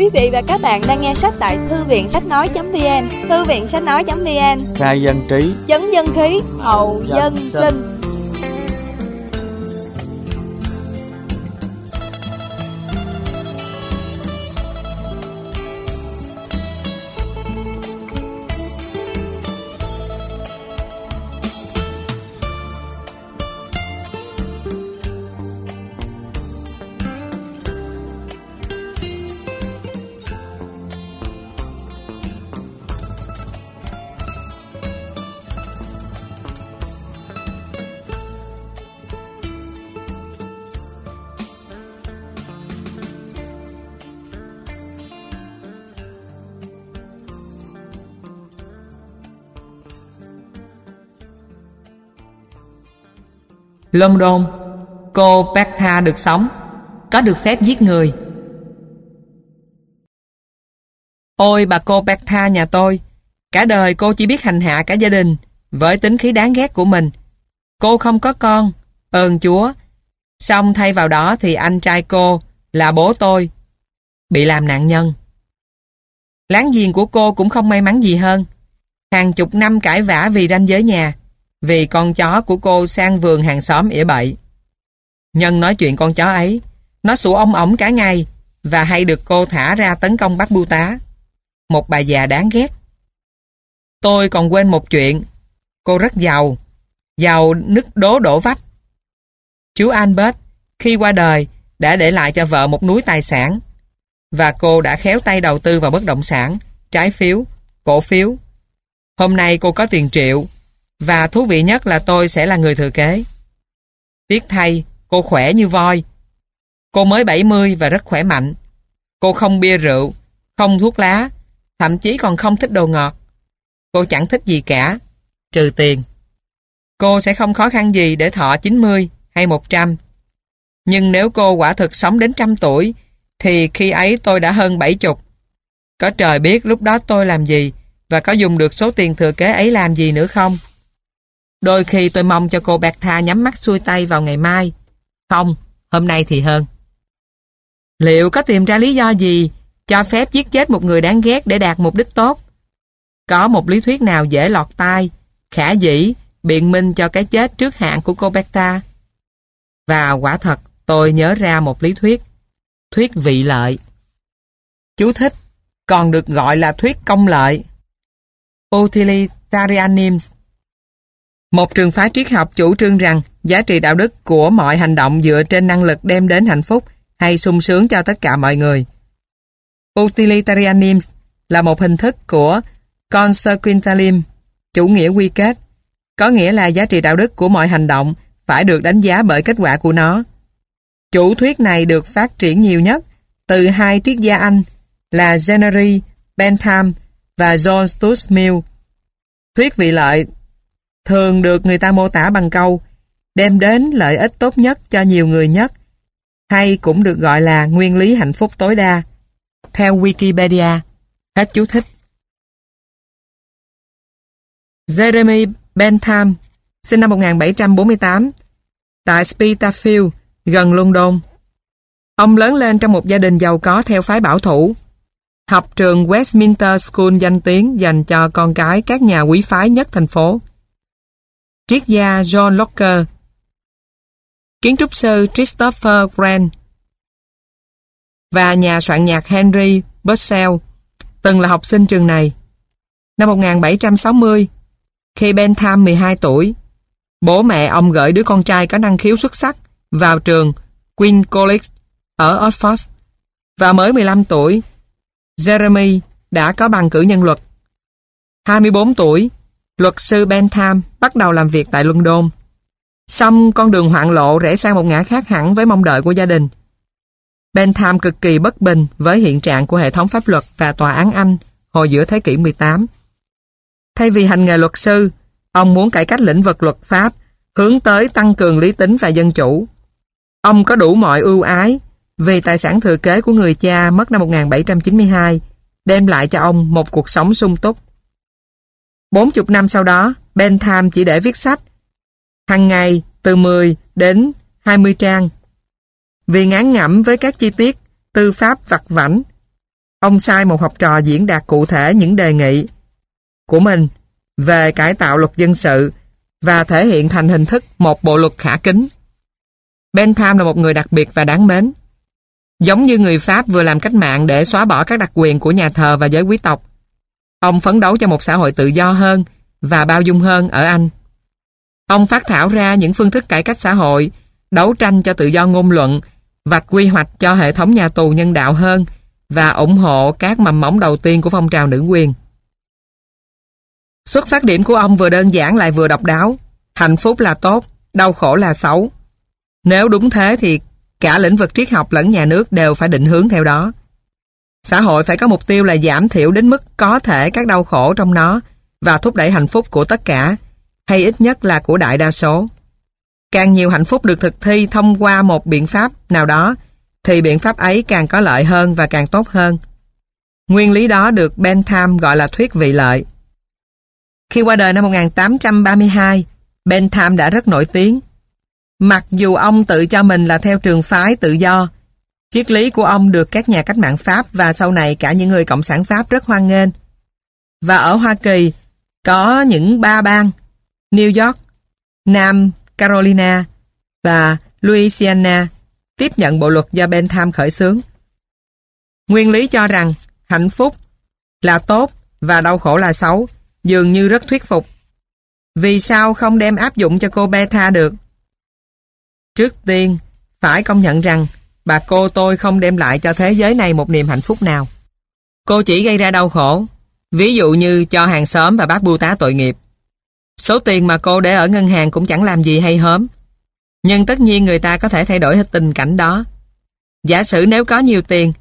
Quý vị và các bạn đang nghe sách tại thư viện sách nói.vn Thư viện sách nói.vn khai dân trí. Chấn dân khí, hậu dân sinh London Cô Bertha được sống, Có được phép giết người. Ôi bà cô Bertha nhà tôi, Cả đời cô chỉ biết hành hạ cả gia đình Với tính khí đáng ghét của mình. Cô không có con, Ơn Chúa, Xong thay vào đó thì anh trai cô Là bố tôi, Bị làm nạn nhân. Láng giềng của cô cũng không may mắn gì hơn. Hàng chục năm cãi vã vì ranh giới nhà vì con chó của cô sang vườn hàng xóm ỉa bậy. Nhân nói chuyện con chó ấy, nó sủa ong ổng cả ngày và hay được cô thả ra tấn công bắt bưu tá. Một bà già đáng ghét. Tôi còn quên một chuyện. Cô rất giàu, giàu nứt đố đổ vách. Chú Albert, khi qua đời, đã để lại cho vợ một núi tài sản và cô đã khéo tay đầu tư vào bất động sản, trái phiếu, cổ phiếu. Hôm nay cô có tiền triệu và thú vị nhất là tôi sẽ là người thừa kế. Tiếc thay, cô khỏe như voi. Cô mới 70 và rất khỏe mạnh. Cô không bia rượu, không thuốc lá, thậm chí còn không thích đồ ngọt. Cô chẳng thích gì cả, trừ tiền. Cô sẽ không khó khăn gì để thọ 90 hay 100. Nhưng nếu cô quả thực sống đến trăm tuổi, thì khi ấy tôi đã hơn 70. Có trời biết lúc đó tôi làm gì và có dùng được số tiền thừa kế ấy làm gì nữa không? Đôi khi tôi mong cho cô Bertha nhắm mắt xuôi tay vào ngày mai. Không, hôm nay thì hơn. Liệu có tìm ra lý do gì cho phép giết chết một người đáng ghét để đạt mục đích tốt? Có một lý thuyết nào dễ lọt tai, khả dĩ, biện minh cho cái chết trước hạn của cô Bertha? Và quả thật, tôi nhớ ra một lý thuyết. Thuyết vị lợi. Chú thích, còn được gọi là thuyết công lợi. Utilitarianism một trường phái triết học chủ trương rằng giá trị đạo đức của mọi hành động dựa trên năng lực đem đến hạnh phúc hay sung sướng cho tất cả mọi người. Utilitarianism là một hình thức của consequentialism, chủ nghĩa quy kết, có nghĩa là giá trị đạo đức của mọi hành động phải được đánh giá bởi kết quả của nó. Chủ thuyết này được phát triển nhiều nhất từ hai triết gia Anh là Genery Bentham và John Stuart Mill. Thuyết vị lợi thường được người ta mô tả bằng câu đem đến lợi ích tốt nhất cho nhiều người nhất hay cũng được gọi là nguyên lý hạnh phúc tối đa. Theo Wikipedia, hết chú thích. Jeremy Bentham, sinh năm 1748, tại Spitalfield, gần London. Ông lớn lên trong một gia đình giàu có theo phái bảo thủ. Học trường Westminster School danh tiếng dành cho con cái các nhà quý phái nhất thành phố triết gia John Locke, kiến trúc sư Christopher Grant và nhà soạn nhạc Henry Purcell từng là học sinh trường này. Năm 1760, khi Bentham 12 tuổi, bố mẹ ông gửi đứa con trai có năng khiếu xuất sắc vào trường Queen College ở Oxford và mới 15 tuổi, Jeremy đã có bằng cử nhân luật. 24 tuổi, luật sư Bentham bắt đầu làm việc tại London. Xong con đường hoạn lộ rẽ sang một ngã khác hẳn với mong đợi của gia đình. Bentham cực kỳ bất bình với hiện trạng của hệ thống pháp luật và tòa án Anh hồi giữa thế kỷ 18. Thay vì hành nghề luật sư, ông muốn cải cách lĩnh vực luật pháp, hướng tới tăng cường lý tính và dân chủ. Ông có đủ mọi ưu ái vì tài sản thừa kế của người cha mất năm 1792 đem lại cho ông một cuộc sống sung túc. 40 năm sau đó, Bentham chỉ để viết sách. Hàng ngày, từ 10 đến 20 trang. Vì ngán ngẩm với các chi tiết, tư pháp vặt vảnh, Ông sai một học trò diễn đạt cụ thể những đề nghị của mình về cải tạo luật dân sự và thể hiện thành hình thức một bộ luật khả kính. Bentham là một người đặc biệt và đáng mến. Giống như người Pháp vừa làm cách mạng để xóa bỏ các đặc quyền của nhà thờ và giới quý tộc. Ông phấn đấu cho một xã hội tự do hơn và bao dung hơn ở Anh. Ông phát thảo ra những phương thức cải cách xã hội, đấu tranh cho tự do ngôn luận, vạch quy hoạch cho hệ thống nhà tù nhân đạo hơn và ủng hộ các mầm móng đầu tiên của phong trào nữ quyền. Xuất phát điểm của ông vừa đơn giản lại vừa độc đáo. Hạnh phúc là tốt, đau khổ là xấu. Nếu đúng thế thì cả lĩnh vực triết học lẫn nhà nước đều phải định hướng theo đó. Xã hội phải có mục tiêu là giảm thiểu đến mức có thể các đau khổ trong nó và thúc đẩy hạnh phúc của tất cả, hay ít nhất là của đại đa số. Càng nhiều hạnh phúc được thực thi thông qua một biện pháp nào đó, thì biện pháp ấy càng có lợi hơn và càng tốt hơn. Nguyên lý đó được Bentham gọi là thuyết vị lợi. Khi qua đời năm 1832, Bentham đã rất nổi tiếng. Mặc dù ông tự cho mình là theo trường phái tự do, triết lý của ông được các nhà cách mạng Pháp và sau này cả những người cộng sản Pháp rất hoan nghênh. Và ở Hoa Kỳ, có những ba bang, New York, Nam Carolina và Louisiana tiếp nhận bộ luật do Bentham khởi xướng. Nguyên lý cho rằng hạnh phúc là tốt và đau khổ là xấu dường như rất thuyết phục. Vì sao không đem áp dụng cho cô Beta được? Trước tiên, phải công nhận rằng bà cô tôi không đem lại cho thế giới này một niềm hạnh phúc nào. Cô chỉ gây ra đau khổ, ví dụ như cho hàng xóm và bác bưu tá tội nghiệp. Số tiền mà cô để ở ngân hàng cũng chẳng làm gì hay hớm. Nhưng tất nhiên người ta có thể thay đổi hết tình cảnh đó. Giả sử nếu có nhiều tiền,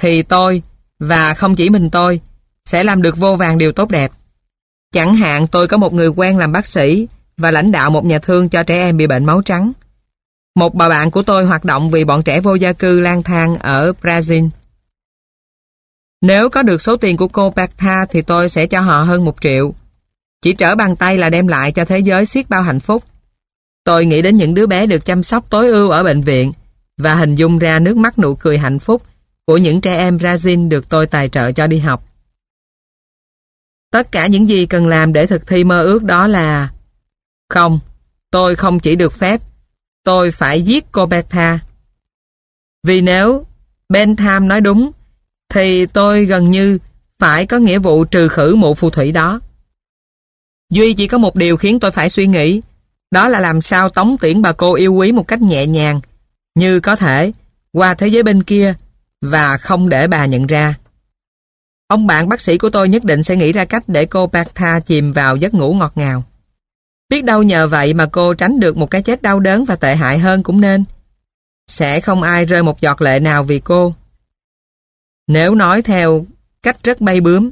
thì tôi, và không chỉ mình tôi, sẽ làm được vô vàng điều tốt đẹp. Chẳng hạn tôi có một người quen làm bác sĩ và lãnh đạo một nhà thương cho trẻ em bị bệnh máu trắng. Một bà bạn của tôi hoạt động vì bọn trẻ vô gia cư lang thang ở Brazil. Nếu có được số tiền của cô Bertha thì tôi sẽ cho họ hơn một triệu. Chỉ trở bàn tay là đem lại cho thế giới xiết bao hạnh phúc. Tôi nghĩ đến những đứa bé được chăm sóc tối ưu ở bệnh viện và hình dung ra nước mắt nụ cười hạnh phúc của những trẻ em Brazil được tôi tài trợ cho đi học. Tất cả những gì cần làm để thực thi mơ ước đó là Không, tôi không chỉ được phép Tôi phải giết cô Betha. Vì nếu Bentham nói đúng, Thì tôi gần như Phải có nghĩa vụ trừ khử mụ phù thủy đó. Duy chỉ có một điều khiến tôi phải suy nghĩ, Đó là làm sao tống tiễn bà cô yêu quý một cách nhẹ nhàng, Như có thể Qua thế giới bên kia Và không để bà nhận ra. Ông bạn bác sĩ của tôi nhất định sẽ nghĩ ra cách để cô Bertha chìm vào giấc ngủ ngọt ngào. Biết đâu nhờ vậy mà cô tránh được một cái chết đau đớn và tệ hại hơn cũng nên. Sẽ không ai rơi một giọt lệ nào vì cô. Nếu nói theo cách rất bay bướm,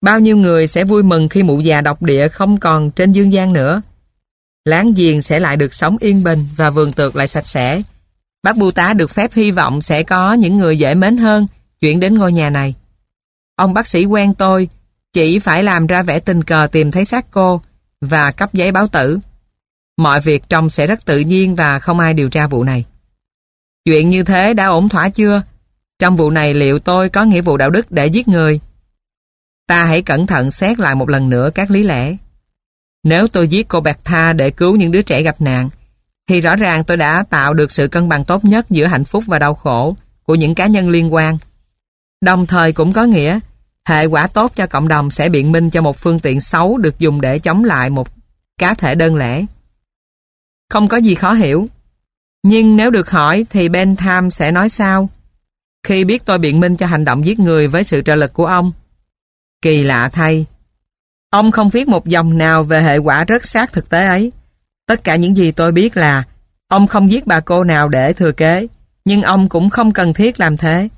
bao nhiêu người sẽ vui mừng khi mụ già độc địa không còn trên dương gian nữa. Láng giềng sẽ lại được sống yên bình và vườn tược lại sạch sẽ. Bác bưu tá được phép hy vọng sẽ có những người dễ mến hơn chuyển đến ngôi nhà này. Ông bác sĩ quen tôi chỉ phải làm ra vẻ tình cờ tìm thấy xác cô và cấp giấy báo tử. Mọi việc trông sẽ rất tự nhiên và không ai điều tra vụ này. Chuyện như thế đã ổn thỏa chưa? Trong vụ này liệu tôi có nghĩa vụ đạo đức để giết người? Ta hãy cẩn thận xét lại một lần nữa các lý lẽ. Nếu tôi giết cô Bạc Tha để cứu những đứa trẻ gặp nạn, thì rõ ràng tôi đã tạo được sự cân bằng tốt nhất giữa hạnh phúc và đau khổ của những cá nhân liên quan. Đồng thời cũng có nghĩa hệ quả tốt cho cộng đồng sẽ biện minh cho một phương tiện xấu được dùng để chống lại một cá thể đơn lẻ. Không có gì khó hiểu. Nhưng nếu được hỏi thì Bentham sẽ nói sao? Khi biết tôi biện minh cho hành động giết người với sự trợ lực của ông. Kỳ lạ thay. Ông không viết một dòng nào về hệ quả rất sát thực tế ấy. Tất cả những gì tôi biết là ông không giết bà cô nào để thừa kế, nhưng ông cũng không cần thiết làm thế.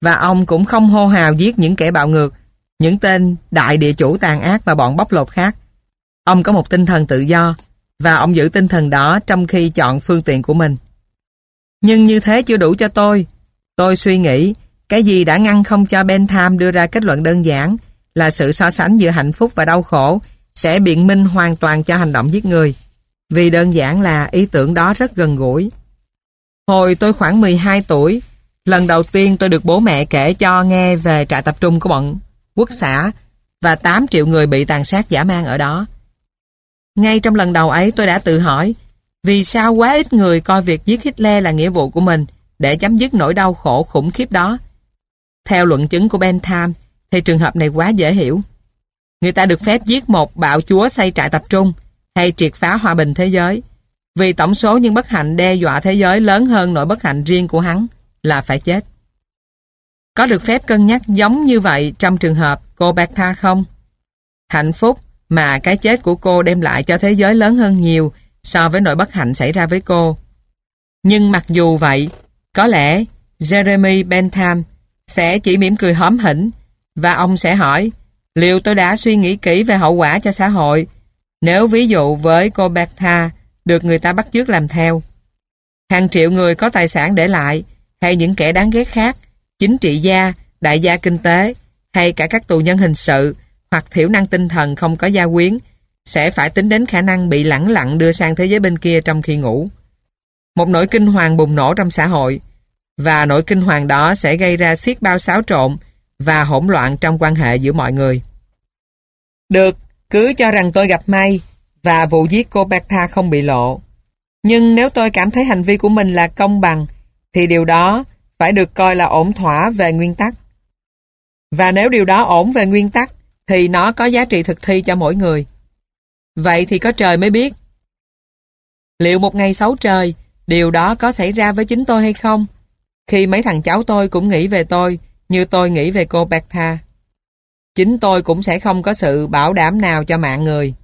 Và ông cũng không hô hào giết những kẻ bạo ngược, những tên đại địa chủ tàn ác và bọn bóc lột khác. Ông có một tinh thần tự do, và ông giữ tinh thần đó trong khi chọn phương tiện của mình. Nhưng như thế chưa đủ cho tôi. Tôi suy nghĩ, cái gì đã ngăn không cho Bentham đưa ra kết luận đơn giản là sự so sánh giữa hạnh phúc và đau khổ sẽ biện minh hoàn toàn cho hành động giết người. Vì đơn giản là ý tưởng đó rất gần gũi. Hồi tôi khoảng 12 tuổi, Lần đầu tiên tôi được bố mẹ kể cho nghe về trại tập trung của bọn quốc xã và 8 triệu người bị tàn sát giả mang ở đó. Ngay trong lần đầu ấy, tôi đã tự hỏi vì sao quá ít người coi việc giết Hitler là nghĩa vụ của mình để chấm dứt nỗi đau khổ khủng khiếp đó. Theo luận chứng của Bentham thì trường hợp này quá dễ hiểu. Người ta được phép giết một bạo chúa xây trại tập trung hay triệt phá hòa bình thế giới, vì tổng số những bất hạnh đe dọa thế giới lớn hơn nỗi bất hạnh riêng của hắn là phải chết. Có được phép cân nhắc giống như vậy trong trường hợp cô Bertha không? Hạnh phúc mà cái chết của cô đem lại cho thế giới lớn hơn nhiều so với nỗi bất hạnh xảy ra với cô. Nhưng mặc dù vậy, có lẽ Jeremy Bentham sẽ chỉ mỉm cười hóm hỉnh và ông sẽ hỏi liệu tôi đã suy nghĩ kỹ về hậu quả cho xã hội nếu ví dụ với cô Bertha được người ta bắt chước làm theo. Hàng triệu người có tài sản để lại hay những kẻ đáng ghét khác, chính trị gia, đại gia kinh tế hay cả các tù nhân hình sự hoặc thiểu năng tinh thần không có gia quyến sẽ phải tính đến khả năng bị lẳng lặng đưa sang thế giới bên kia trong khi ngủ. Một nỗi kinh hoàng bùng nổ trong xã hội và nỗi kinh hoàng đó sẽ gây ra xiết bao xáo trộn và hỗn loạn trong quan hệ giữa mọi người. Được, cứ cho rằng tôi gặp may và vụ giết cô Bertha không bị lộ. Nhưng nếu tôi cảm thấy hành vi của mình là công bằng thì điều đó phải được coi là ổn thỏa về nguyên tắc. Và nếu điều đó ổn về nguyên tắc thì nó có giá trị thực thi cho mỗi người. Vậy thì có trời mới biết. Liệu một ngày xấu trời, điều đó có xảy ra với chính tôi hay không? Khi mấy thằng cháu tôi cũng nghĩ về tôi, như tôi nghĩ về cô Bertha. Chính tôi cũng sẽ không có sự bảo đảm nào cho mạng người.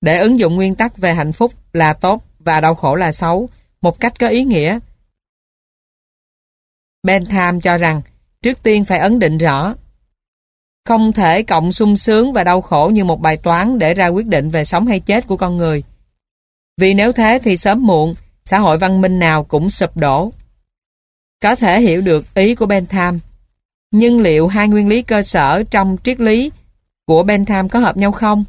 Để ứng dụng nguyên tắc về hạnh phúc là tốt và đau khổ là xấu, một cách có ý nghĩa. Bentham cho rằng, trước tiên phải ấn định rõ không thể cộng sung sướng và đau khổ như một bài toán để ra quyết định về sống hay chết của con người. Vì nếu thế thì sớm muộn, xã hội văn minh nào cũng sụp đổ. Có thể hiểu được ý của Bentham. Nhưng liệu hai nguyên lý cơ sở trong triết lý của Bentham có hợp nhau không?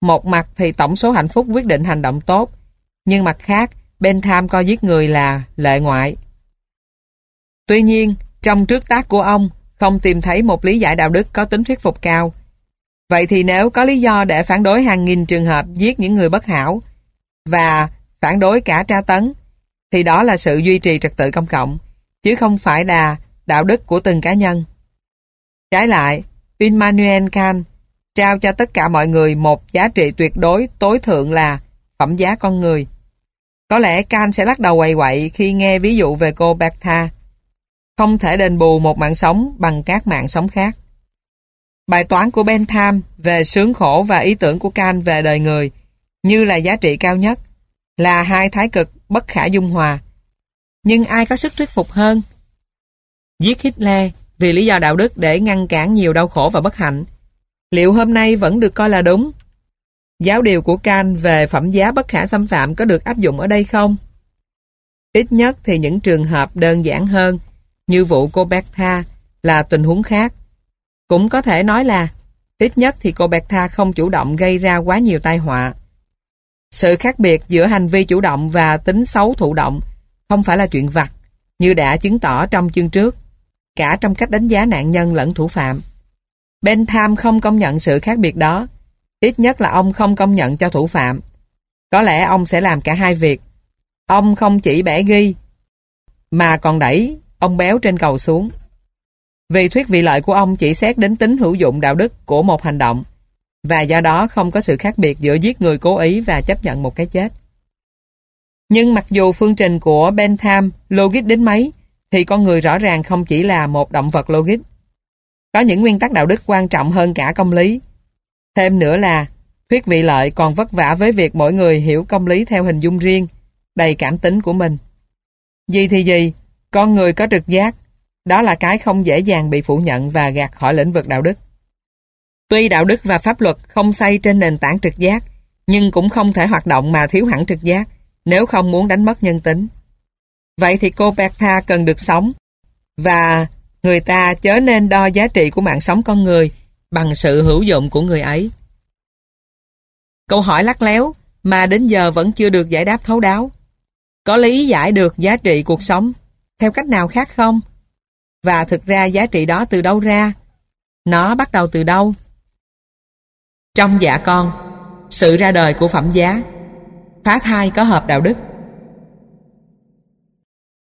Một mặt thì tổng số hạnh phúc quyết định hành động tốt, nhưng mặt khác, Bentham coi giết người là lệ ngoại. Tuy nhiên, trong trước tác của ông, không tìm thấy một lý giải đạo đức có tính thuyết phục cao. Vậy thì nếu có lý do để phản đối hàng nghìn trường hợp giết những người bất hảo và phản đối cả tra tấn, thì đó là sự duy trì trật tự công cộng, chứ không phải là đạo đức của từng cá nhân. Trái lại, Immanuel Kant trao cho tất cả mọi người một giá trị tuyệt đối tối thượng là phẩm giá con người. Có lẽ Kant sẽ lắc đầu quậy quậy khi nghe ví dụ về cô Bertha không thể đền bù một mạng sống bằng các mạng sống khác. Bài toán của Bentham về sướng khổ và ý tưởng của Kant về đời người như là giá trị cao nhất, là hai thái cực bất khả dung hòa. Nhưng ai có sức thuyết phục hơn? Giết Hitler vì lý do đạo đức để ngăn cản nhiều đau khổ và bất hạnh. Liệu hôm nay vẫn được coi là đúng? Giáo điều của Kant về phẩm giá bất khả xâm phạm có được áp dụng ở đây không? Ít nhất thì những trường hợp đơn giản hơn như vụ cô Bertha là tình huống khác. Cũng có thể nói là ít nhất thì cô Bertha không chủ động gây ra quá nhiều tai họa. Sự khác biệt giữa hành vi chủ động và tính xấu thụ động không phải là chuyện vặt như đã chứng tỏ trong chương trước, cả trong cách đánh giá nạn nhân lẫn thủ phạm. Bentham không công nhận sự khác biệt đó, ít nhất là ông không công nhận cho thủ phạm. Có lẽ ông sẽ làm cả hai việc. Ông không chỉ bẻ ghi, mà còn đẩy ông béo trên cầu xuống. Vì thuyết vị lợi của ông chỉ xét đến tính hữu dụng đạo đức của một hành động và do đó không có sự khác biệt giữa giết người cố ý và chấp nhận một cái chết. Nhưng mặc dù phương trình của Bentham logic đến mấy thì con người rõ ràng không chỉ là một động vật logic. Có những nguyên tắc đạo đức quan trọng hơn cả công lý. Thêm nữa là thuyết vị lợi còn vất vả với việc mỗi người hiểu công lý theo hình dung riêng, đầy cảm tính của mình. Gì thì gì, con người có trực giác, đó là cái không dễ dàng bị phủ nhận và gạt khỏi lĩnh vực đạo đức. Tuy đạo đức và pháp luật không xây trên nền tảng trực giác, nhưng cũng không thể hoạt động mà thiếu hẳn trực giác nếu không muốn đánh mất nhân tính. Vậy thì cô Bertha cần được sống và người ta chớ nên đo giá trị của mạng sống con người bằng sự hữu dụng của người ấy. Câu hỏi lắc léo mà đến giờ vẫn chưa được giải đáp thấu đáo. Có lý giải được giá trị cuộc sống theo cách nào khác không? Và thực ra giá trị đó từ đâu ra? Nó bắt đầu từ đâu? Trong dạ con, sự ra đời của phẩm giá, phá thai có hợp đạo đức.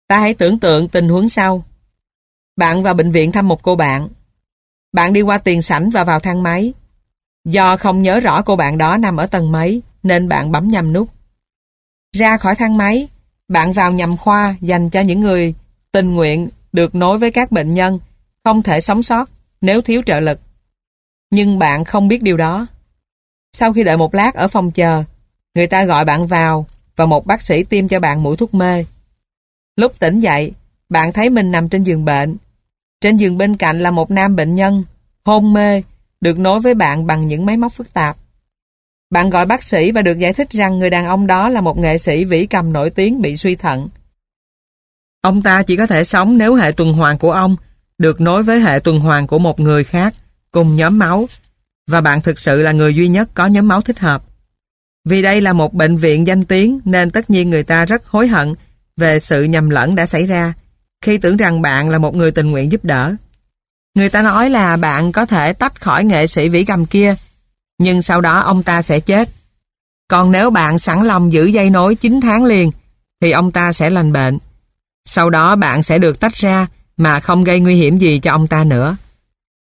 Ta hãy tưởng tượng tình huống sau. Bạn vào bệnh viện thăm một cô bạn. Bạn đi qua tiền sảnh và vào thang máy. Do không nhớ rõ cô bạn đó nằm ở tầng mấy, nên bạn bấm nhầm nút. Ra khỏi thang máy, bạn vào nhầm khoa dành cho những người tình nguyện được nối với các bệnh nhân không thể sống sót nếu thiếu trợ lực. Nhưng bạn không biết điều đó. Sau khi đợi một lát ở phòng chờ, người ta gọi bạn vào và một bác sĩ tiêm cho bạn mũi thuốc mê. Lúc tỉnh dậy, bạn thấy mình nằm trên giường bệnh. Trên giường bên cạnh là một nam bệnh nhân, hôn mê, được nối với bạn bằng những máy móc phức tạp. Bạn gọi bác sĩ và được giải thích rằng người đàn ông đó là một nghệ sĩ vĩ cầm nổi tiếng bị suy thận. Ông ta chỉ có thể sống nếu hệ tuần hoàn của ông được nối với hệ tuần hoàn của một người khác cùng nhóm máu và bạn thực sự là người duy nhất có nhóm máu thích hợp. Vì đây là một bệnh viện danh tiếng nên tất nhiên người ta rất hối hận về sự nhầm lẫn đã xảy ra khi tưởng rằng bạn là một người tình nguyện giúp đỡ. Người ta nói là bạn có thể tách khỏi nghệ sĩ vĩ cầm kia nhưng sau đó ông ta sẽ chết. Còn nếu bạn sẵn lòng giữ dây nối 9 tháng liền, thì ông ta sẽ lành bệnh. Sau đó bạn sẽ được tách ra mà không gây nguy hiểm gì cho ông ta nữa.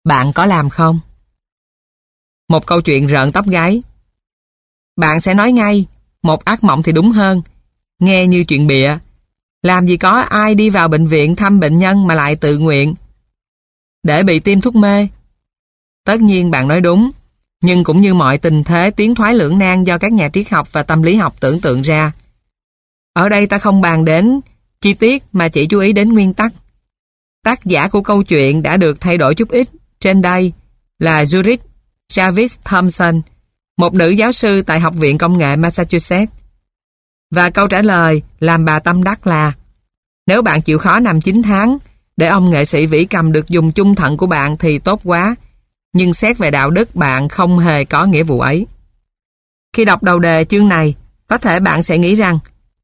Bạn có làm không? Một câu chuyện rợn tóc gáy. Bạn sẽ nói ngay, một ác mộng thì đúng hơn. Nghe như chuyện bịa. Làm gì có ai đi vào bệnh viện thăm bệnh nhân mà lại tự nguyện. Để bị tiêm thuốc mê. Tất nhiên bạn nói đúng, nhưng cũng như mọi tình thế tiến thoái lưỡng nan do các nhà triết học và tâm lý học tưởng tượng ra. Ở đây ta không bàn đến chi tiết mà chỉ chú ý đến nguyên tắc. Tác giả của câu chuyện đã được thay đổi chút ít. Trên đây là Judith Chavis Thompson, một nữ giáo sư tại Học viện Công nghệ Massachusetts. Và câu trả lời làm bà tâm đắc là Nếu bạn chịu khó nằm 9 tháng để ông nghệ sĩ vĩ cầm được dùng chung thận của bạn thì tốt quá nhưng xét về đạo đức bạn không hề có nghĩa vụ ấy. Khi đọc đầu đề chương này, có thể bạn sẽ nghĩ rằng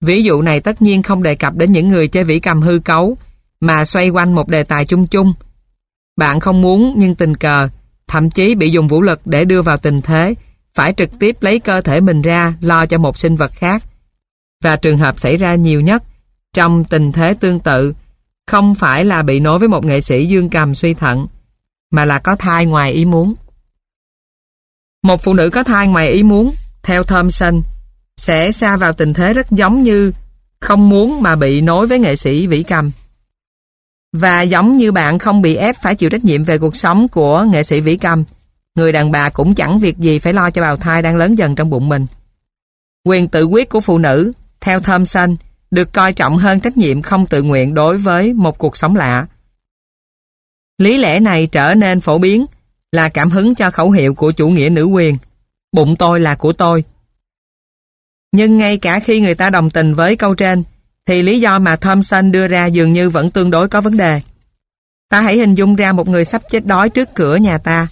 ví dụ này tất nhiên không đề cập đến những người chơi vĩ cầm hư cấu mà xoay quanh một đề tài chung chung. Bạn không muốn nhưng tình cờ, thậm chí bị dùng vũ lực để đưa vào tình thế, phải trực tiếp lấy cơ thể mình ra lo cho một sinh vật khác. Và trường hợp xảy ra nhiều nhất trong tình thế tương tự không phải là bị nối với một nghệ sĩ dương cầm suy thận mà là có thai ngoài ý muốn. Một phụ nữ có thai ngoài ý muốn, theo Thompson, sẽ xa vào tình thế rất giống như không muốn mà bị nối với nghệ sĩ vĩ cầm. Và giống như bạn không bị ép phải chịu trách nhiệm về cuộc sống của nghệ sĩ vĩ cầm, người đàn bà cũng chẳng việc gì phải lo cho bào thai đang lớn dần trong bụng mình. Quyền tự quyết của phụ nữ, theo Thompson, được coi trọng hơn trách nhiệm không tự nguyện đối với một cuộc sống lạ. Lý lẽ này trở nên phổ biến là cảm hứng cho khẩu hiệu của chủ nghĩa nữ quyền. Bụng tôi là của tôi. Nhưng ngay cả khi người ta đồng tình với câu trên, thì lý do mà Thompson đưa ra dường như vẫn tương đối có vấn đề. Ta hãy hình dung ra một người sắp chết đói trước cửa nhà ta.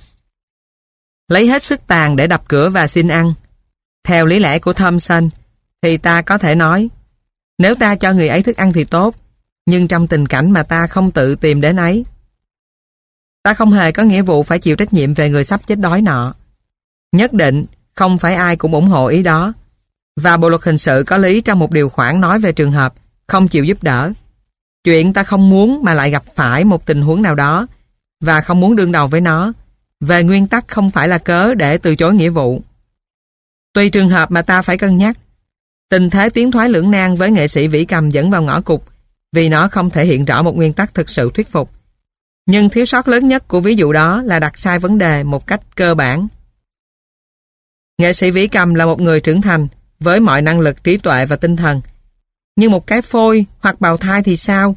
Lấy hết sức tàn để đập cửa và xin ăn. Theo lý lẽ của Thompson, thì ta có thể nói, nếu ta cho người ấy thức ăn thì tốt, nhưng trong tình cảnh mà ta không tự tìm đến ấy, Ta không hề có nghĩa vụ phải chịu trách nhiệm về người sắp chết đói nọ. Nhất định, không phải ai cũng ủng hộ ý đó. Và Bộ luật hình sự có lý trong một điều khoản nói về trường hợp không chịu giúp đỡ. Chuyện ta không muốn mà lại gặp phải một tình huống nào đó và không muốn đương đầu với nó. Về nguyên tắc không phải là cớ để từ chối nghĩa vụ. Tùy trường hợp mà ta phải cân nhắc. Tình thế tiến thoái lưỡng nan với nghệ sĩ vĩ cầm dẫn vào ngõ cục vì nó không thể hiện rõ một nguyên tắc thực sự thuyết phục. Nhưng thiếu sót lớn nhất của ví dụ đó là đặt sai vấn đề một cách cơ bản. Nghệ sĩ Vĩ Cầm là một người trưởng thành với mọi năng lực trí tuệ và tinh thần. Nhưng một cái phôi hoặc bào thai thì sao?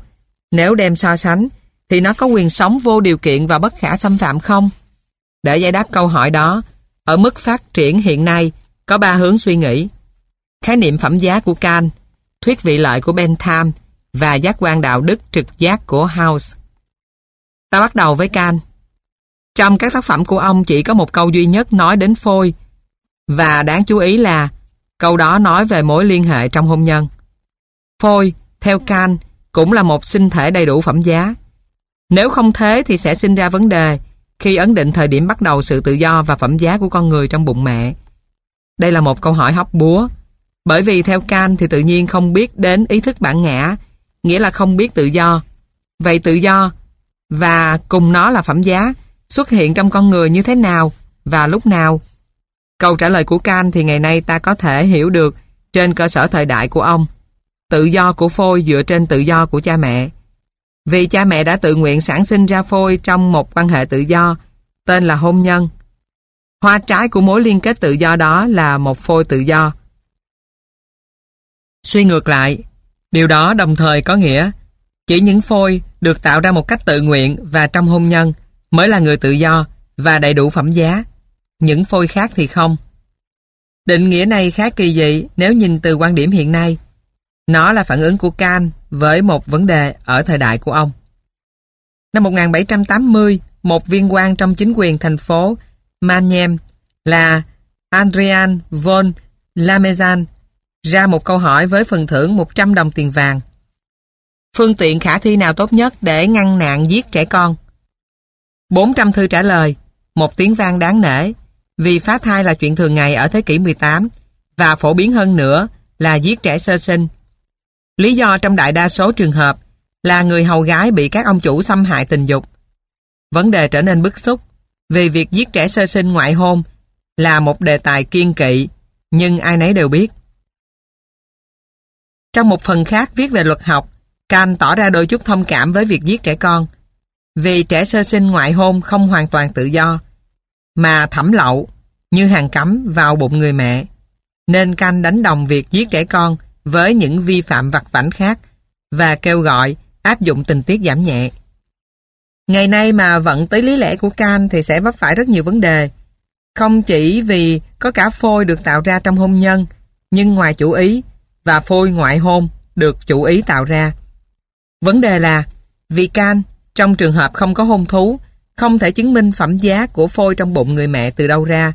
Nếu đem so sánh, thì nó có quyền sống vô điều kiện và bất khả xâm phạm không? Để giải đáp câu hỏi đó, ở mức phát triển hiện nay có ba hướng suy nghĩ. Khái niệm phẩm giá của Kant, thuyết vị lợi của Bentham và giác quan đạo đức trực giác của House. Ta bắt đầu với Can. Trong các tác phẩm của ông chỉ có một câu duy nhất nói đến phôi và đáng chú ý là câu đó nói về mối liên hệ trong hôn nhân. Phôi, theo Can, cũng là một sinh thể đầy đủ phẩm giá. Nếu không thế thì sẽ sinh ra vấn đề khi ấn định thời điểm bắt đầu sự tự do và phẩm giá của con người trong bụng mẹ. Đây là một câu hỏi hóc búa. Bởi vì theo Kant thì tự nhiên không biết đến ý thức bản ngã, nghĩa là không biết tự do. Vậy tự do và cùng nó là phẩm giá xuất hiện trong con người như thế nào và lúc nào? Câu trả lời của Kant thì ngày nay ta có thể hiểu được trên cơ sở thời đại của ông. Tự do của phôi dựa trên tự do của cha mẹ. Vì cha mẹ đã tự nguyện sản sinh ra phôi trong một quan hệ tự do, tên là hôn nhân. Hoa trái của mối liên kết tự do đó là một phôi tự do. Suy ngược lại, điều đó đồng thời có nghĩa chỉ những phôi được tạo ra một cách tự nguyện và trong hôn nhân mới là người tự do và đầy đủ phẩm giá. Những phôi khác thì không. Định nghĩa này khá kỳ dị nếu nhìn từ quan điểm hiện nay. Nó là phản ứng của Kant với một vấn đề ở thời đại của ông. Năm 1780, một viên quan trong chính quyền thành phố Mannheim là Adrian von Lamezan ra một câu hỏi với phần thưởng 100 đồng tiền vàng. Phương tiện khả thi nào tốt nhất để ngăn nạn giết trẻ con? 400 thư trả lời, một tiếng vang đáng nể, vì phá thai là chuyện thường ngày ở thế kỷ 18 và phổ biến hơn nữa là giết trẻ sơ sinh. Lý do trong đại đa số trường hợp là người hầu gái bị các ông chủ xâm hại tình dục. Vấn đề trở nên bức xúc vì việc giết trẻ sơ sinh ngoại hôn là một đề tài kiên kỵ nhưng ai nấy đều biết. Trong một phần khác viết về luật học, Cam tỏ ra đôi chút thông cảm với việc giết trẻ con vì trẻ sơ sinh ngoại hôn không hoàn toàn tự do mà thẩm lậu như hàng cấm vào bụng người mẹ nên canh đánh đồng việc giết trẻ con với những vi phạm vặt vảnh khác và kêu gọi áp dụng tình tiết giảm nhẹ. Ngày nay mà vận tới lý lẽ của Can thì sẽ vấp phải rất nhiều vấn đề. Không chỉ vì có cả phôi được tạo ra trong hôn nhân, nhưng ngoài chủ ý và phôi ngoại hôn được chủ ý tạo ra. Vấn đề là, vì Can trong trường hợp không có hôn thú, không thể chứng minh phẩm giá của phôi trong bụng người mẹ từ đâu ra.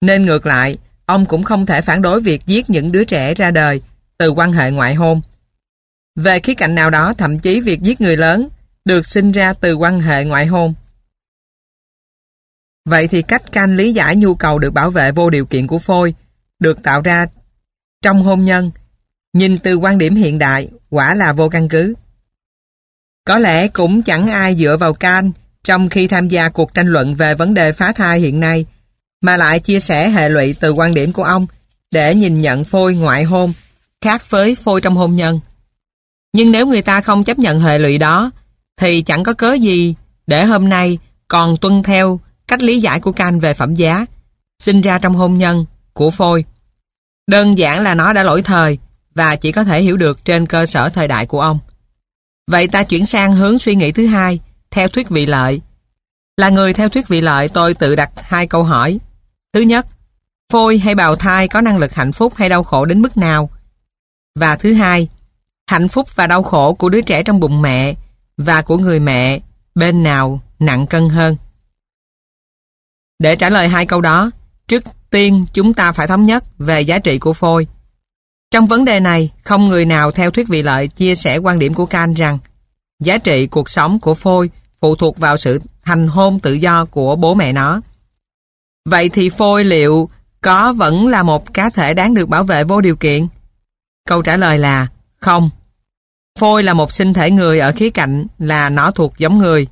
Nên ngược lại, ông cũng không thể phản đối việc giết những đứa trẻ ra đời từ quan hệ ngoại hôn. Về khía cạnh nào đó, thậm chí việc giết người lớn được sinh ra từ quan hệ ngoại hôn. Vậy thì cách canh lý giải nhu cầu được bảo vệ vô điều kiện của phôi được tạo ra trong hôn nhân nhìn từ quan điểm hiện đại quả là vô căn cứ. Có lẽ cũng chẳng ai dựa vào can trong khi tham gia cuộc tranh luận về vấn đề phá thai hiện nay mà lại chia sẻ hệ lụy từ quan điểm của ông để nhìn nhận phôi ngoại hôn khác với phôi trong hôn nhân. Nhưng nếu người ta không chấp nhận hệ lụy đó thì chẳng có cớ gì để hôm nay còn tuân theo cách lý giải của Can về phẩm giá sinh ra trong hôn nhân của phôi. Đơn giản là nó đã lỗi thời và chỉ có thể hiểu được trên cơ sở thời đại của ông. Vậy ta chuyển sang hướng suy nghĩ thứ hai, theo thuyết vị lợi. Là người theo thuyết vị lợi tôi tự đặt hai câu hỏi. Thứ nhất, phôi hay bào thai có năng lực hạnh phúc hay đau khổ đến mức nào? Và thứ hai, hạnh phúc và đau khổ của đứa trẻ trong bụng mẹ và của người mẹ bên nào nặng cân hơn? Để trả lời hai câu đó, trước tiên chúng ta phải thống nhất về giá trị của phôi. Trong vấn đề này, không người nào theo thuyết vị lợi chia sẻ quan điểm của Can rằng giá trị cuộc sống của phôi phụ thuộc vào sự hành hôn tự do của bố mẹ nó. Vậy thì phôi liệu có vẫn là một cá thể đáng được bảo vệ vô điều kiện? Câu trả lời là không. Phôi là một sinh thể người ở khía cạnh là nó thuộc giống người.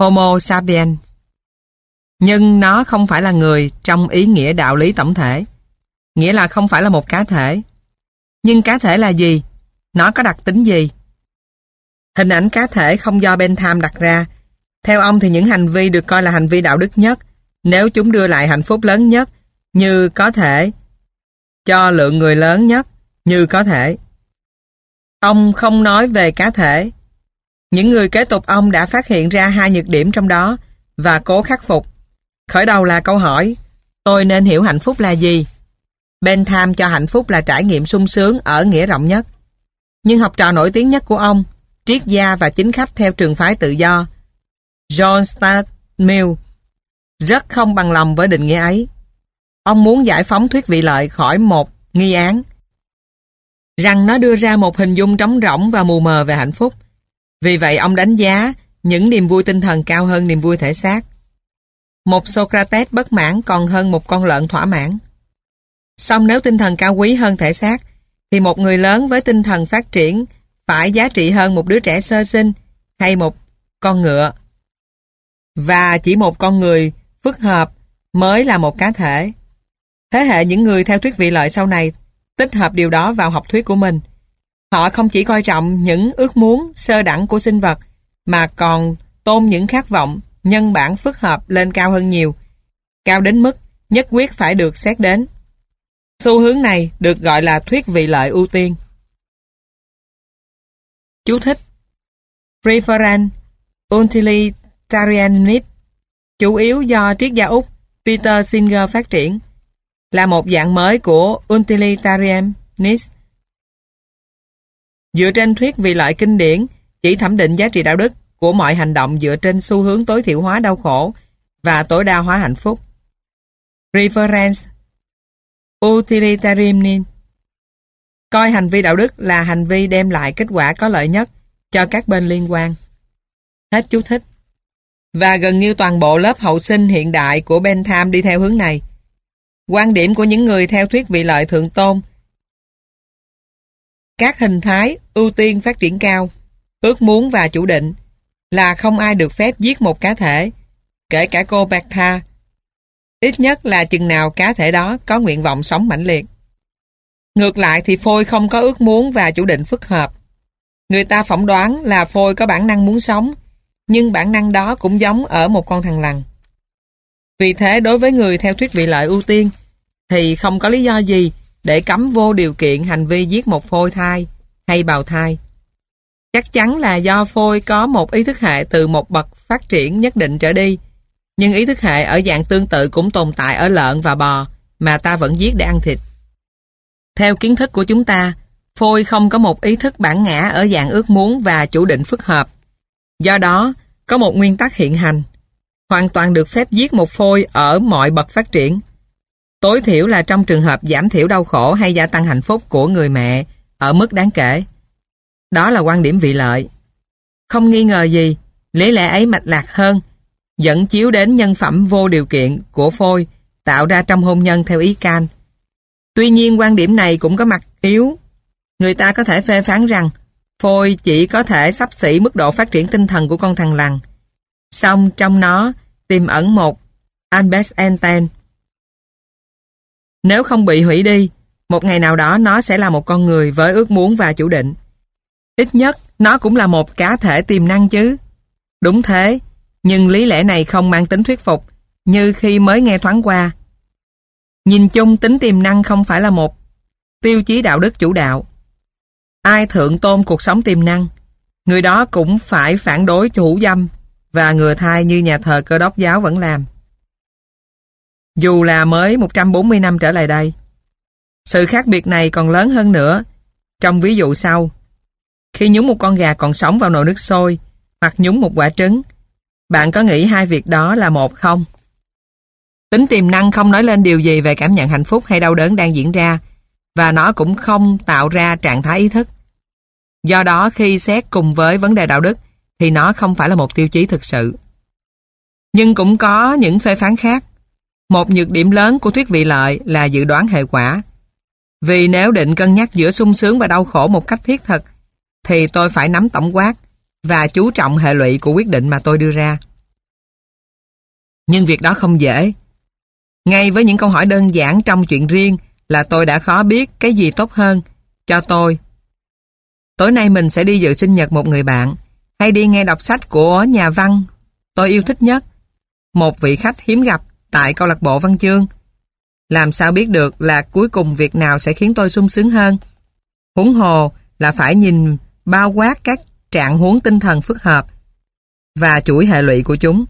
Homo sapiens. Nhưng nó không phải là người trong ý nghĩa đạo lý tổng thể. Nghĩa là không phải là một cá thể. Nhưng cá thể là gì? Nó có đặc tính gì? Hình ảnh cá thể không do Bentham đặt ra. Theo ông thì những hành vi được coi là hành vi đạo đức nhất nếu chúng đưa lại hạnh phúc lớn nhất như có thể cho lượng người lớn nhất như có thể. Ông không nói về cá thể. Những người kế tục ông đã phát hiện ra hai nhược điểm trong đó và cố khắc phục. Khởi đầu là câu hỏi tôi nên hiểu hạnh phúc là gì? Bentham cho hạnh phúc là trải nghiệm sung sướng ở nghĩa rộng nhất. Nhưng học trò nổi tiếng nhất của ông, triết gia và chính khách theo trường phái tự do, John Stuart Mill, rất không bằng lòng với định nghĩa ấy. Ông muốn giải phóng thuyết vị lợi khỏi một nghi án. rằng nó đưa ra một hình dung trống rỗng và mù mờ về hạnh phúc. Vì vậy ông đánh giá những niềm vui tinh thần cao hơn niềm vui thể xác. Một Socrates bất mãn còn hơn một con lợn thỏa mãn. Song nếu tinh thần cao quý hơn thể xác, thì một người lớn với tinh thần phát triển phải giá trị hơn một đứa trẻ sơ sinh hay một con ngựa. Và chỉ một con người phức hợp mới là một cá thể. Thế hệ những người theo thuyết vị lợi sau này tích hợp điều đó vào học thuyết của mình. Họ không chỉ coi trọng những ước muốn sơ đẳng của sinh vật mà còn tôn những khát vọng nhân bản phức hợp lên cao hơn nhiều. Cao đến mức nhất quyết phải được xét đến. Xu hướng này được gọi là thuyết vị lợi ưu tiên. Chú thích. Preference Utilitarianism. Chủ yếu do triết gia Úc Peter Singer phát triển. Là một dạng mới của Utilitarianism. Dựa trên thuyết vị lợi kinh điển, chỉ thẩm định giá trị đạo đức của mọi hành động dựa trên xu hướng tối thiểu hóa đau khổ và tối đa hóa hạnh phúc. Reference. Utilitarianism. Coi hành vi đạo đức là hành vi đem lại kết quả có lợi nhất cho các bên liên quan. Hết chú thích. Và gần như toàn bộ lớp hậu sinh hiện đại của Bentham đi theo hướng này. Quan điểm của những người theo thuyết vị lợi thượng tôn các hình thái ưu tiên phát triển cao, ước muốn và chủ định là không ai được phép giết một cá thể, kể cả cô Bertha. Ít nhất là chừng nào cá thể đó có nguyện vọng sống mãnh liệt. Ngược lại thì phôi không có ước muốn và chủ định phức hợp. Người ta phỏng đoán là phôi có bản năng muốn sống, nhưng bản năng đó cũng giống ở một con thằng lằn. Vì thế đối với người theo thuyết vị lợi ưu tiên, thì không có lý do gì để cấm vô điều kiện hành vi giết một phôi thai hay bào thai. Chắc chắn là do phôi có một ý thức hệ từ một bậc phát triển nhất định trở đi, nhưng ý thức hệ ở dạng tương tự cũng tồn tại ở lợn và bò mà ta vẫn giết để ăn thịt. Theo kiến thức của chúng ta, phôi không có một ý thức bản ngã ở dạng ước muốn và chủ định phức hợp. Do đó, có một nguyên tắc hiện hành. Hoàn toàn được phép giết một phôi ở mọi bậc phát triển. Tối thiểu là trong trường hợp giảm thiểu đau khổ hay gia tăng hạnh phúc của người mẹ ở mức đáng kể. Đó là quan điểm vị lợi. Không nghi ngờ gì, lý lẽ ấy mạch lạc hơn, dẫn chiếu đến nhân phẩm vô điều kiện của phôi tạo ra trong hôn nhân theo ý can. Tuy nhiên quan điểm này cũng có mặt yếu. Người ta có thể phê phán rằng phôi chỉ có thể sắp xỉ mức độ phát triển tinh thần của con thằng lằn. xong trong nó tiềm ẩn một Albert Einstein. Nếu không bị hủy đi, một ngày nào đó nó sẽ là một con người với ước muốn và chủ định. Ít nhất, nó cũng là một cá thể tiềm năng chứ. Đúng thế, nhưng lý lẽ này không mang tính thuyết phục, như khi mới nghe thoáng qua. Nhìn chung tính tiềm năng không phải là một tiêu chí đạo đức chủ đạo. Ai thượng tôn cuộc sống tiềm năng, người đó cũng phải phản đối chủ dâm và ngừa thai như nhà thờ cơ đốc giáo vẫn làm. Dù là mới 140 năm trở lại đây. Sự khác biệt này còn lớn hơn nữa. Trong ví dụ sau, khi nhúng một con gà còn sống vào nồi nước sôi hoặc nhúng một quả trứng, bạn có nghĩ hai việc đó là một không? Tính tiềm năng không nói lên điều gì về cảm nhận hạnh phúc hay đau đớn đang diễn ra, và nó cũng không tạo ra trạng thái ý thức. Do đó, khi xét cùng với vấn đề đạo đức, thì nó không phải là một tiêu chí thực sự. Nhưng cũng có những phê phán khác. Một nhược điểm lớn của thuyết vị lợi là dự đoán hệ quả. Vì nếu định cân nhắc giữa sung sướng và đau khổ một cách thiết thực, thì tôi phải nắm tổng quát và chú trọng hệ lụy của quyết định mà tôi đưa ra. Nhưng việc đó không dễ. Ngay với những câu hỏi đơn giản trong chuyện riêng là tôi đã khó biết cái gì tốt hơn cho tôi. Tối nay mình sẽ đi dự sinh nhật một người bạn hay đi nghe đọc sách của nhà văn tôi yêu thích nhất. Một vị khách hiếm gặp tại câu lạc bộ văn chương. Làm sao biết được là cuối cùng việc nào sẽ khiến tôi sung sướng hơn? Huống hồ là phải nhìn, bao quát các trạng huống tinh thần phức hợp và chuỗi hệ lụy của chúng.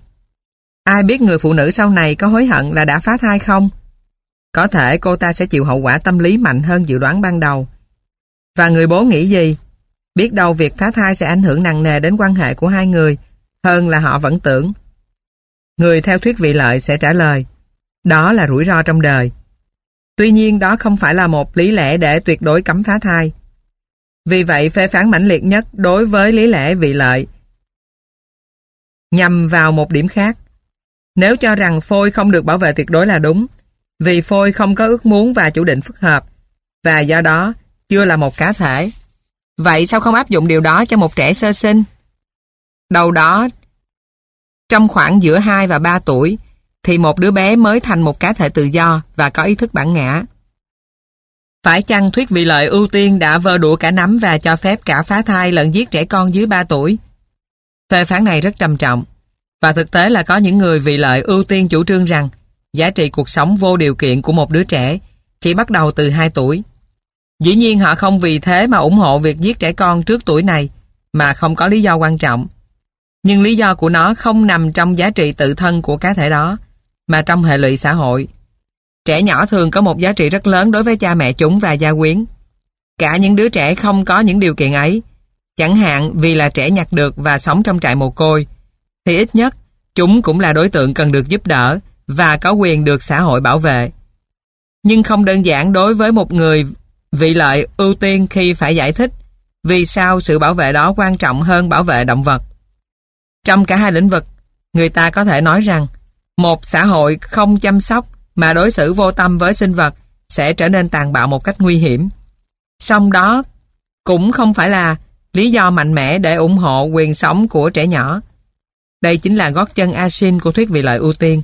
Ai biết người phụ nữ sau này có hối hận là đã phá thai không? Có thể cô ta sẽ chịu hậu quả tâm lý mạnh hơn dự đoán ban đầu. Và người bố nghĩ gì? Biết đâu việc phá thai sẽ ảnh hưởng nặng nề đến quan hệ của hai người, hơn là họ vẫn tưởng. Người theo thuyết vị lợi sẽ trả lời, đó là rủi ro trong đời. Tuy nhiên đó không phải là một lý lẽ để tuyệt đối cấm phá thai. Vì vậy phê phán mãnh liệt nhất đối với lý lẽ vị lợi nhằm vào một điểm khác. Nếu cho rằng phôi không được bảo vệ tuyệt đối là đúng, vì phôi không có ước muốn và chủ định phức hợp, và do đó chưa là một cá thể. Vậy sao không áp dụng điều đó cho một trẻ sơ sinh? Đầu đó, trong khoảng giữa 2 và 3 tuổi, thì một đứa bé mới thành một cá thể tự do và có ý thức bản ngã. Phải chăng thuyết vị lợi ưu tiên đã vơ đũa cả nắm và cho phép cả phá thai lẫn giết trẻ con dưới 3 tuổi? Phê phán này rất trầm trọng. Và thực tế là có những người vì lợi ưu tiên chủ trương rằng giá trị cuộc sống vô điều kiện của một đứa trẻ chỉ bắt đầu từ 2 tuổi. Dĩ nhiên họ không vì thế mà ủng hộ việc giết trẻ con trước tuổi này mà không có lý do quan trọng. Nhưng lý do của nó không nằm trong giá trị tự thân của cá thể đó mà trong hệ lụy xã hội. Trẻ nhỏ thường có một giá trị rất lớn đối với cha mẹ chúng và gia quyến. Cả những đứa trẻ không có những điều kiện ấy, chẳng hạn vì là trẻ nhặt được và sống trong trại mồ côi, thì ít nhất chúng cũng là đối tượng cần được giúp đỡ và có quyền được xã hội bảo vệ. Nhưng không đơn giản đối với một người vị lợi ưu tiên khi phải giải thích vì sao sự bảo vệ đó quan trọng hơn bảo vệ động vật. Trong cả hai lĩnh vực, người ta có thể nói rằng một xã hội không chăm sóc mà đối xử vô tâm với sinh vật sẽ trở nên tàn bạo một cách nguy hiểm. Song đó cũng không phải là lý do mạnh mẽ để ủng hộ quyền sống của trẻ nhỏ. Đây chính là gót chân asin của thuyết vị lợi ưu tiên.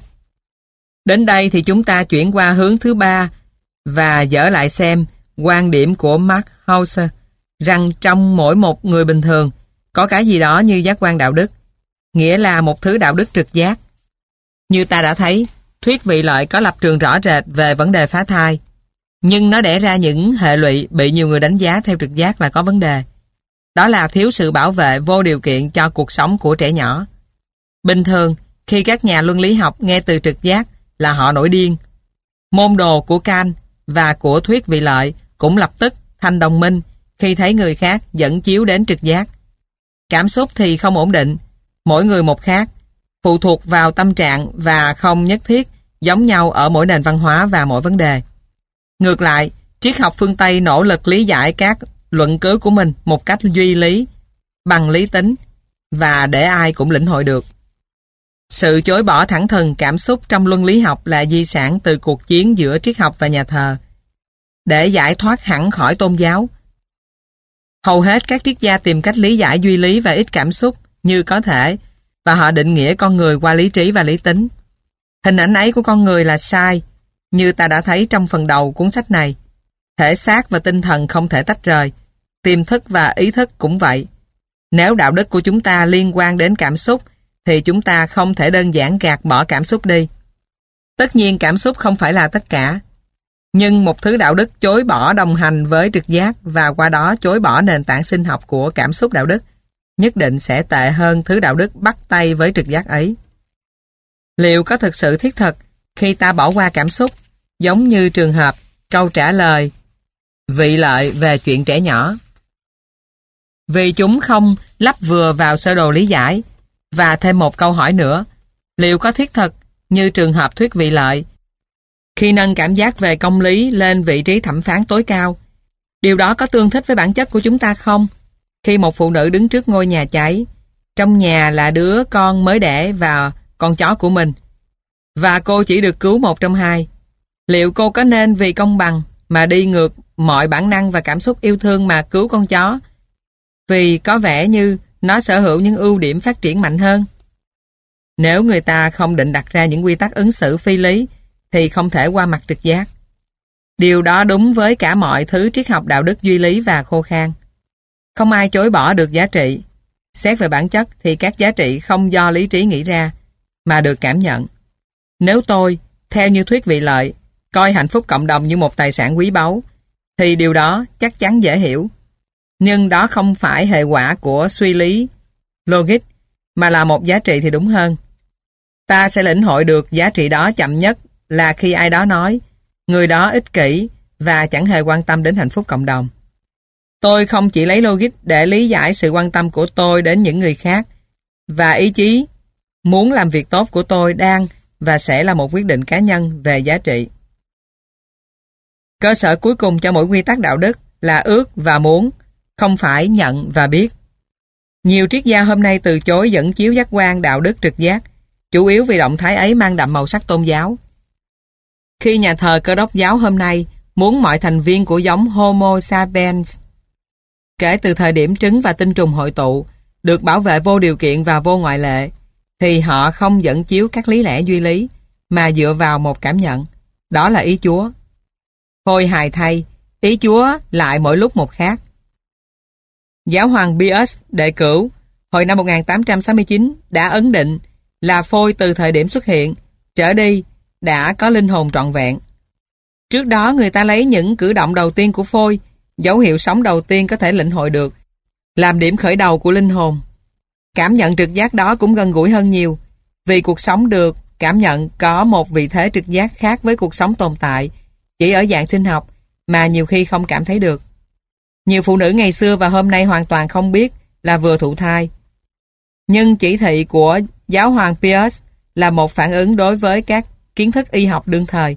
Đến đây thì chúng ta chuyển qua hướng thứ ba và dở lại xem quan điểm của Mark Hauser rằng trong mỗi một người bình thường có cái gì đó như giác quan đạo đức, nghĩa là một thứ đạo đức trực giác. Như ta đã thấy, thuyết vị lợi có lập trường rõ rệt về vấn đề phá thai, nhưng nó đẻ ra những hệ lụy bị nhiều người đánh giá theo trực giác là có vấn đề. Đó là thiếu sự bảo vệ vô điều kiện cho cuộc sống của trẻ nhỏ. Bình thường, khi các nhà luân lý học nghe từ trực giác là họ nổi điên. Môn đồ của Can và của thuyết vị lợi cũng lập tức thành đồng minh khi thấy người khác dẫn chiếu đến trực giác. Cảm xúc thì không ổn định, mỗi người một khác, phụ thuộc vào tâm trạng và không nhất thiết giống nhau ở mỗi nền văn hóa và mỗi vấn đề. Ngược lại, triết học phương Tây nỗ lực lý giải các luận cứ của mình một cách duy lý, bằng lý tính và để ai cũng lĩnh hội được. Sự chối bỏ thẳng thừng cảm xúc trong luân lý học là di sản từ cuộc chiến giữa triết học và nhà thờ. Để giải thoát hẳn khỏi tôn giáo, hầu hết các triết gia tìm cách lý giải duy lý và ít cảm xúc như có thể và họ định nghĩa con người qua lý trí và lý tính. Hình ảnh ấy của con người là sai, như ta đã thấy trong phần đầu cuốn sách này. Thể xác và tinh thần không thể tách rời, tiềm thức và ý thức cũng vậy. Nếu đạo đức của chúng ta liên quan đến cảm xúc, thì chúng ta không thể đơn giản gạt bỏ cảm xúc đi. Tất nhiên cảm xúc không phải là tất cả, nhưng một thứ đạo đức chối bỏ đồng hành với trực giác và qua đó chối bỏ nền tảng sinh học của cảm xúc đạo đức nhất định sẽ tệ hơn thứ đạo đức bắt tay với trực giác ấy. Liệu có thực sự thiết thực khi ta bỏ qua cảm xúc giống như trường hợp câu trả lời vị lợi về chuyện trẻ nhỏ? Vì chúng không lắp vừa vào sơ đồ lý giải và thêm một câu hỏi nữa, liệu có thiết thực như trường hợp thuyết vị lợi khi nâng cảm giác về công lý lên vị trí thẩm phán tối cao? Điều đó có tương thích với bản chất của chúng ta không? Khi một phụ nữ đứng trước ngôi nhà cháy, trong nhà là đứa con mới đẻ và con chó của mình, và cô chỉ được cứu một trong hai. Liệu cô có nên vì công bằng mà đi ngược mọi bản năng và cảm xúc yêu thương mà cứu con chó? Vì có vẻ như nó sở hữu những ưu điểm phát triển mạnh hơn. Nếu người ta không định đặt ra những quy tắc ứng xử phi lý thì không thể qua mặt trực giác. Điều đó đúng với cả mọi thứ triết học đạo đức duy lý và khô khan. Không ai chối bỏ được giá trị. Xét về bản chất thì các giá trị không do lý trí nghĩ ra, mà được cảm nhận. Nếu tôi, theo như thuyết vị lợi, coi hạnh phúc cộng đồng như một tài sản quý báu, thì điều đó chắc chắn dễ hiểu. Nhưng đó không phải hệ quả của suy lý, logic, mà là một giá trị thì đúng hơn. Ta sẽ lĩnh hội được giá trị đó chậm nhất là khi ai đó nói người đó ích kỷ và chẳng hề quan tâm đến hạnh phúc cộng đồng. Tôi không chỉ lấy logic để lý giải sự quan tâm của tôi đến những người khác và ý chí muốn làm việc tốt của tôi đang và sẽ là một quyết định cá nhân về giá trị. Cơ sở cuối cùng cho mỗi quy tắc đạo đức là ước và muốn, không phải nhận và biết. Nhiều triết gia hôm nay từ chối dẫn chiếu giác quan đạo đức trực giác, chủ yếu vì động thái ấy mang đậm màu sắc tôn giáo. Khi nhà thờ cơ đốc giáo hôm nay muốn mọi thành viên của giống Homo sapiens kể từ thời điểm trứng và tinh trùng hội tụ được bảo vệ vô điều kiện và vô ngoại lệ thì họ không dẫn chiếu các lý lẽ duy lý mà dựa vào một cảm nhận đó là ý Chúa Thôi hài thay ý Chúa lại mỗi lúc một khác Giáo hoàng Pius đệ cửu hồi năm 1869 đã ấn định là phôi từ thời điểm xuất hiện trở đi đã có linh hồn trọn vẹn. Trước đó người ta lấy những cử động đầu tiên của phôi, dấu hiệu sống đầu tiên có thể lĩnh hội được, làm điểm khởi đầu của linh hồn. Cảm nhận trực giác đó cũng gần gũi hơn nhiều, vì cuộc sống được cảm nhận có một vị thế trực giác khác với cuộc sống tồn tại, chỉ ở dạng sinh học, mà nhiều khi không cảm thấy được. Nhiều phụ nữ ngày xưa và hôm nay hoàn toàn không biết là vừa thụ thai. Nhưng chỉ thị của giáo hoàng Pius là một phản ứng đối với các kiến thức y học đương thời.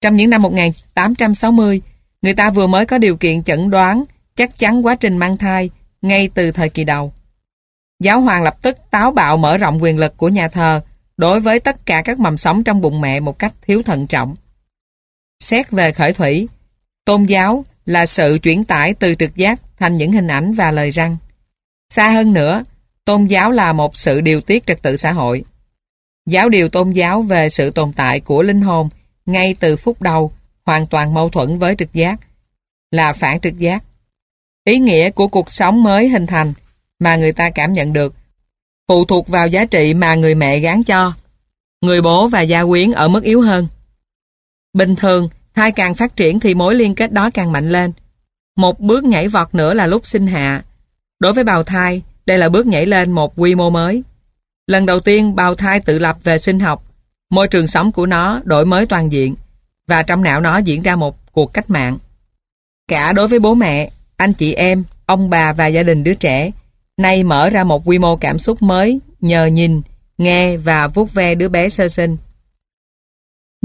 Trong những năm 1860, người ta vừa mới có điều kiện chẩn đoán chắc chắn quá trình mang thai ngay từ thời kỳ đầu. Giáo hoàng lập tức táo bạo mở rộng quyền lực của nhà thờ đối với tất cả các mầm sống trong bụng mẹ một cách thiếu thận trọng. Xét về khởi thủy, tôn giáo là sự chuyển tải từ trực giác thành những hình ảnh và lời răng. Xa hơn nữa, tôn giáo là một sự điều tiết trật tự xã hội. Giáo điều tôn giáo về sự tồn tại của linh hồn ngay từ phút đầu hoàn toàn mâu thuẫn với trực giác, là phản trực giác. Ý nghĩa của cuộc sống mới hình thành mà người ta cảm nhận được phụ thuộc vào giá trị mà người mẹ gán cho. Người bố và gia quyến ở mức yếu hơn. Bình thường, thai càng phát triển thì mối liên kết đó càng mạnh lên. Một bước nhảy vọt nữa là lúc sinh hạ. Đối với bào thai, đây là bước nhảy lên một quy mô mới. Lần đầu tiên bào thai tự lập về sinh học, môi trường sống của nó đổi mới toàn diện và trong não nó diễn ra một cuộc cách mạng. Cả đối với bố mẹ, anh chị em, ông bà và gia đình đứa trẻ, nay mở ra một quy mô cảm xúc mới nhờ nhìn, nghe và vuốt ve đứa bé sơ sinh.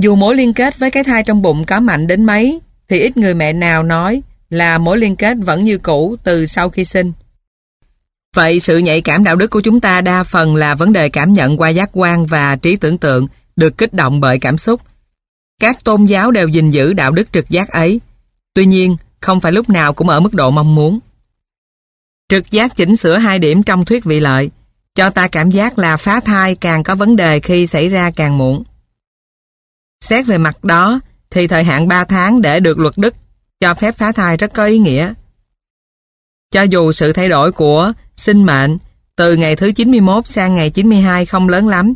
Dù mối liên kết với cái thai trong bụng có mạnh đến mấy, thì ít người mẹ nào nói là mối liên kết vẫn như cũ từ sau khi sinh. Vậy sự nhạy cảm đạo đức của chúng ta đa phần là vấn đề cảm nhận qua giác quan và trí tưởng tượng được kích động bởi cảm xúc. Các tôn giáo đều gìn giữ đạo đức trực giác ấy. Tuy nhiên, không phải lúc nào cũng ở mức độ mong muốn. Trực giác chỉnh sửa hai điểm trong thuyết vị lợi, cho ta cảm giác là phá thai càng có vấn đề khi xảy ra càng muộn. Xét về mặt đó, thì thời hạn 3 tháng để được luật đức cho phép phá thai rất có ý nghĩa. Cho dù sự thay đổi của sinh mệnh từ ngày thứ 91 sang ngày 92 không lớn lắm,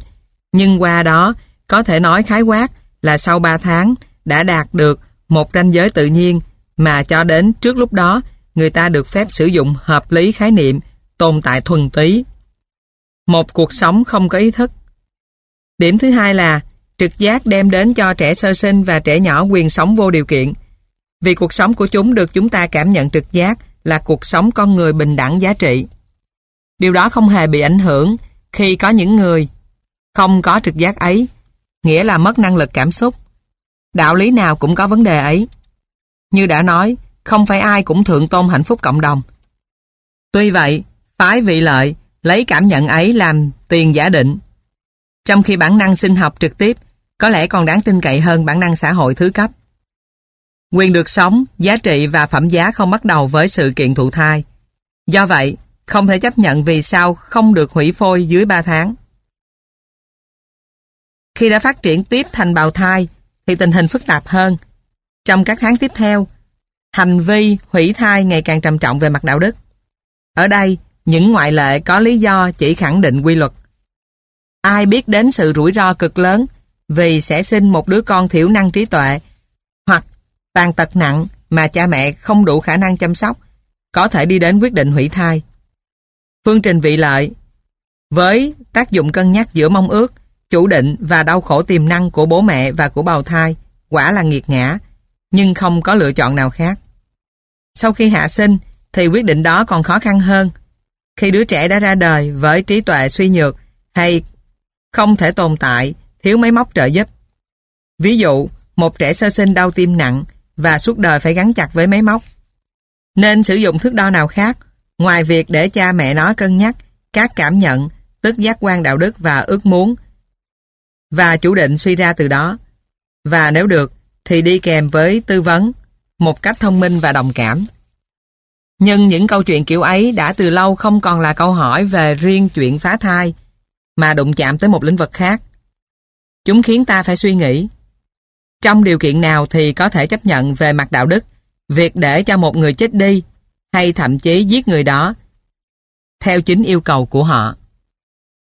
nhưng qua đó có thể nói khái quát là sau 3 tháng đã đạt được một ranh giới tự nhiên mà cho đến trước lúc đó người ta được phép sử dụng hợp lý khái niệm tồn tại thuần túy. Một cuộc sống không có ý thức. Điểm thứ hai là trực giác đem đến cho trẻ sơ sinh và trẻ nhỏ quyền sống vô điều kiện. Vì cuộc sống của chúng được chúng ta cảm nhận trực giác là cuộc sống con người bình đẳng giá trị. Điều đó không hề bị ảnh hưởng khi có những người không có trực giác ấy, nghĩa là mất năng lực cảm xúc. Đạo lý nào cũng có vấn đề ấy. Như đã nói, không phải ai cũng thượng tôn hạnh phúc cộng đồng. Tuy vậy, phái vị lợi lấy cảm nhận ấy làm tiền giả định. Trong khi bản năng sinh học trực tiếp có lẽ còn đáng tin cậy hơn bản năng xã hội thứ cấp. Quyền được sống, giá trị và phẩm giá không bắt đầu với sự kiện thụ thai. Do vậy, không thể chấp nhận vì sao không được hủy phôi dưới 3 tháng. Khi đã phát triển tiếp thành bào thai, thì tình hình phức tạp hơn. Trong các tháng tiếp theo, hành vi hủy thai ngày càng trầm trọng về mặt đạo đức. Ở đây, những ngoại lệ có lý do chỉ khẳng định quy luật. Ai biết đến sự rủi ro cực lớn vì sẽ sinh một đứa con thiểu năng trí tuệ hoặc tàn tật nặng mà cha mẹ không đủ khả năng chăm sóc có thể đi đến quyết định hủy thai. Phương trình vị lợi với tác dụng cân nhắc giữa mong ước, chủ định và đau khổ tiềm năng của bố mẹ và của bào thai quả là nghiệt ngã, nhưng không có lựa chọn nào khác. Sau khi hạ sinh thì quyết định đó còn khó khăn hơn. Khi đứa trẻ đã ra đời với trí tuệ suy nhược hay không thể tồn tại, thiếu máy móc trợ giúp. Ví dụ, một trẻ sơ sinh đau tim nặng và suốt đời phải gắn chặt với máy móc. Nên sử dụng thước đo nào khác, ngoài việc để cha mẹ nó cân nhắc các cảm nhận, tức giác quan đạo đức và ước muốn, và chủ định suy ra từ đó. Và nếu được, thì đi kèm với tư vấn, một cách thông minh và đồng cảm. Nhưng những câu chuyện kiểu ấy đã từ lâu không còn là câu hỏi về riêng chuyện phá thai, mà đụng chạm tới một lĩnh vực khác. Chúng khiến ta phải suy nghĩ. Trong điều kiện nào thì có thể chấp nhận về mặt đạo đức, việc để cho một người chết đi, hay thậm chí giết người đó, theo chính yêu cầu của họ.